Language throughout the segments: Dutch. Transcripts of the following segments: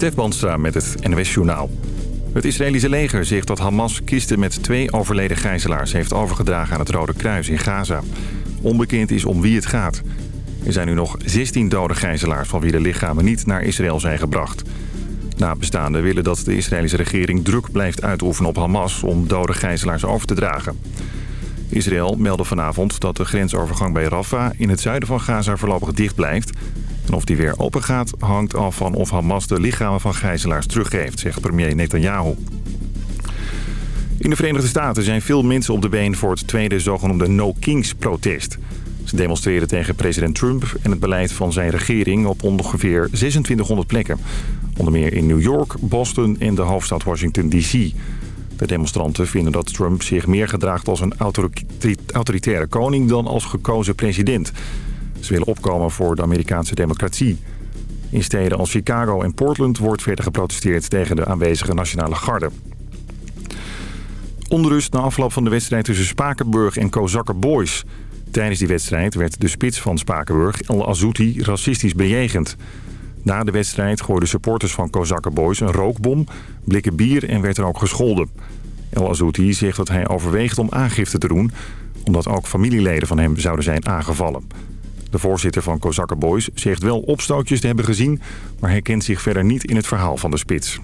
Stef met het NWS Journaal. Het Israëlische leger zegt dat Hamas kisten met twee overleden gijzelaars... heeft overgedragen aan het Rode Kruis in Gaza. Onbekend is om wie het gaat. Er zijn nu nog 16 dode gijzelaars van wie de lichamen niet naar Israël zijn gebracht. Nabestaanden willen dat de Israëlische regering druk blijft uitoefenen op Hamas... om dode gijzelaars over te dragen. Israël meldde vanavond dat de grensovergang bij Rafah in het zuiden van Gaza voorlopig dicht blijft. En of die weer open gaat hangt af van of Hamas de lichamen van gijzelaars teruggeeft, zegt premier Netanyahu. In de Verenigde Staten zijn veel mensen op de been voor het tweede zogenoemde No Kings protest. Ze demonstreren tegen president Trump en het beleid van zijn regering op ongeveer 2600 plekken. Onder meer in New York, Boston en de hoofdstad Washington D.C. De demonstranten vinden dat Trump zich meer gedraagt als een autoritaire koning dan als gekozen president. Ze willen opkomen voor de Amerikaanse democratie. In steden als Chicago en Portland wordt verder geprotesteerd tegen de aanwezige nationale garde. Onrust na afloop van de wedstrijd tussen Spakenburg en Kozakker Boys. Tijdens die wedstrijd werd de spits van Spakenburg, El Azouti, racistisch bejegend. Na de wedstrijd gooiden supporters van Kozakker Boys een rookbom, blikken bier en werd er ook gescholden. El Azouti zegt dat hij overweegt om aangifte te doen... omdat ook familieleden van hem zouden zijn aangevallen. De voorzitter van Kozakker Boys zegt wel opstootjes te hebben gezien... maar hij kent zich verder niet in het verhaal van de spits.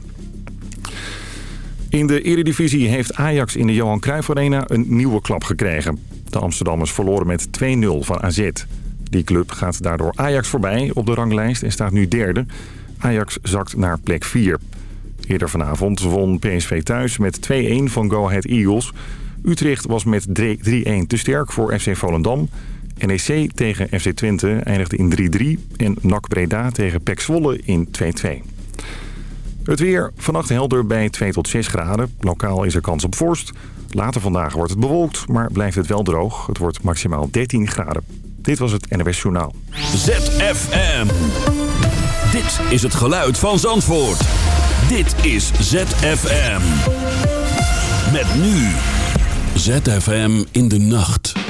In de Eredivisie heeft Ajax in de Johan Cruijff Arena een nieuwe klap gekregen. De Amsterdammers verloren met 2-0 van AZ. Die club gaat daardoor Ajax voorbij op de ranglijst en staat nu derde. Ajax zakt naar plek 4. Eerder vanavond won PSV thuis met 2-1 van Go Ahead Eagles. Utrecht was met 3-1 te sterk voor FC Volendam. NEC tegen FC Twente eindigde in 3-3 en NAC Breda tegen PEC Zwolle in 2-2. Het weer vannacht helder bij 2 tot 6 graden. Lokaal is er kans op vorst. Later vandaag wordt het bewolkt, maar blijft het wel droog. Het wordt maximaal 13 graden. Dit was het NWS Journaal. ZFM. Dit is het geluid van Zandvoort. Dit is ZFM. Met nu. ZFM in de nacht.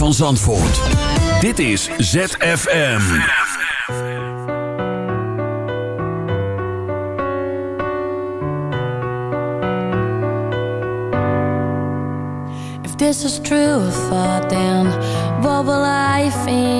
van Zandvoort. Dit is ZFM. If this is true, I thought then, what will I think?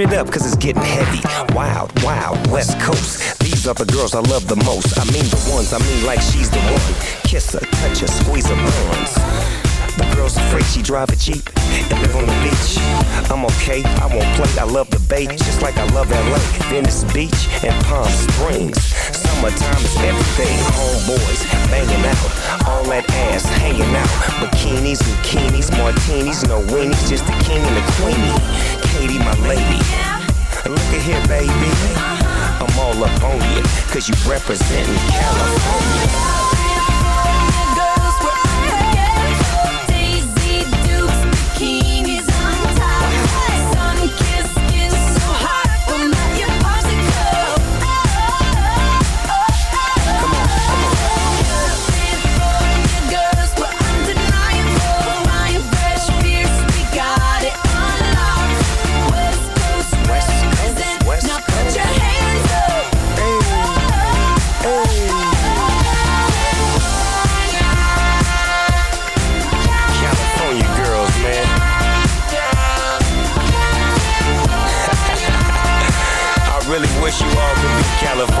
Up. you are be California.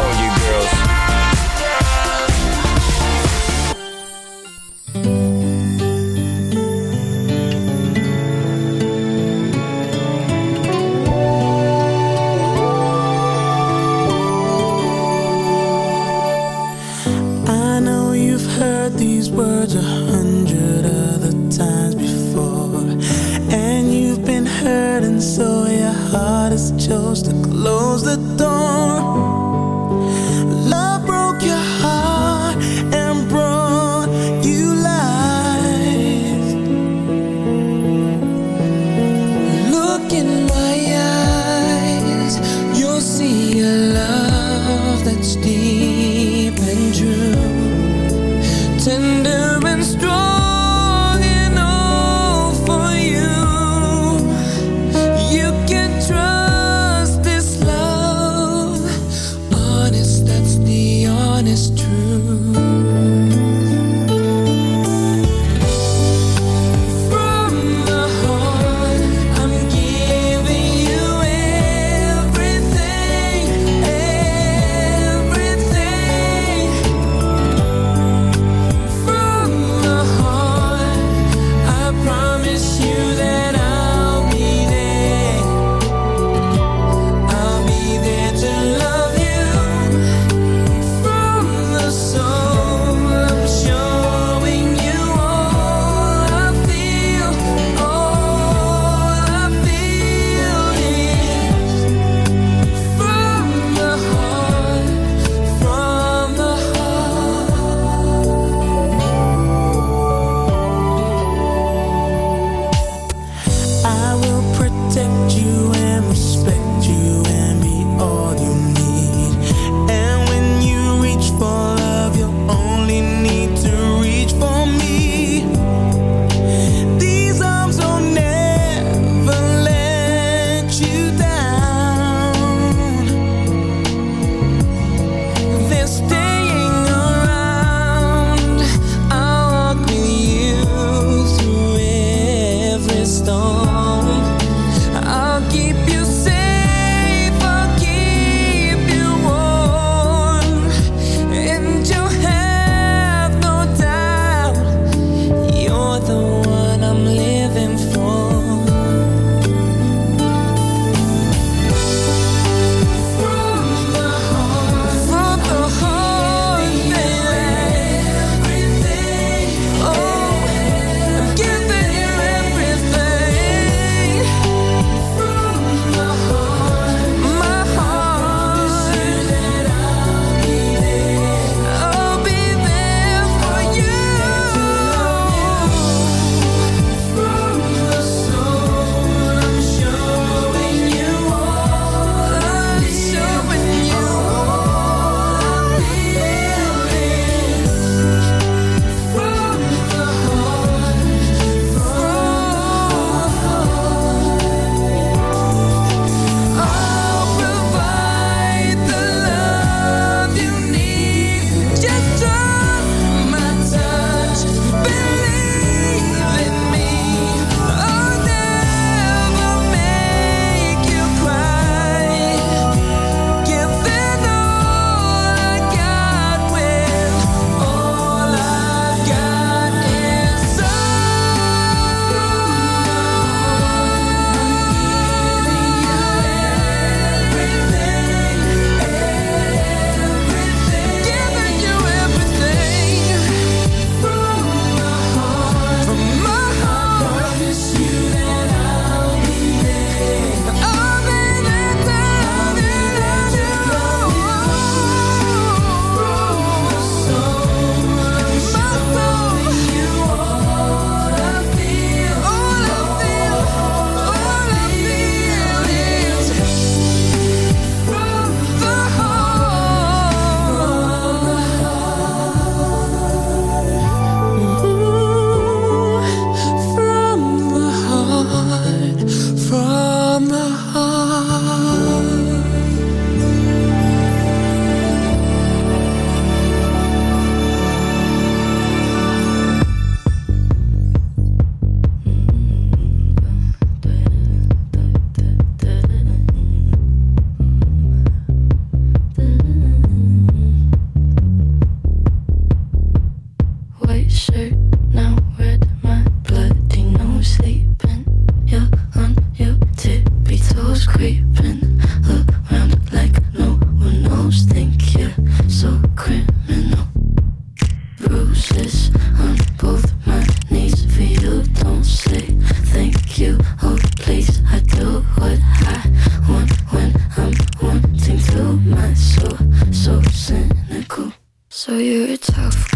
So you're a tough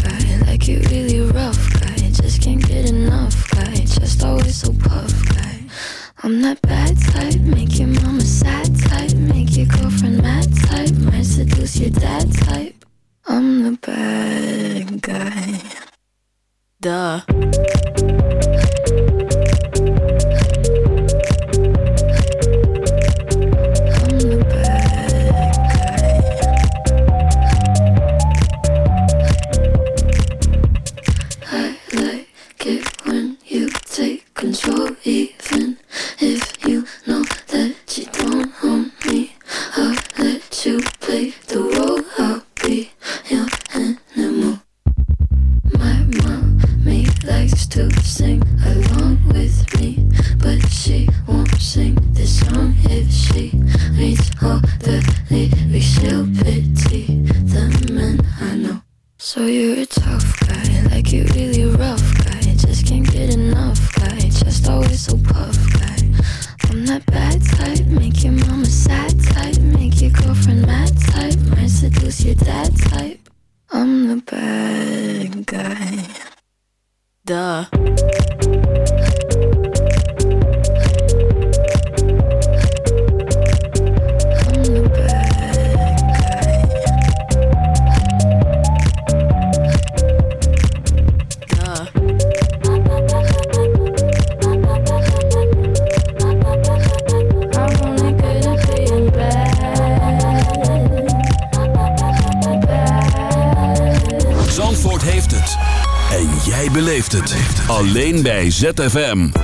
ZFM.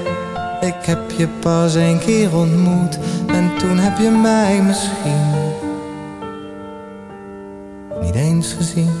Ik heb je pas een keer ontmoet en toen heb je mij misschien niet eens gezien.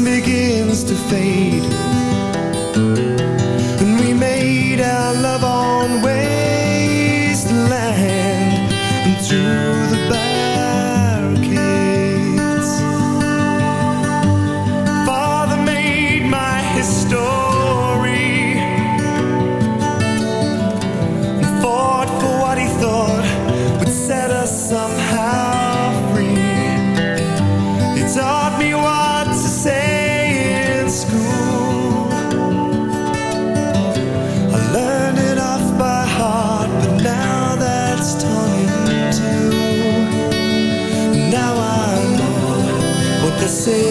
to fade. What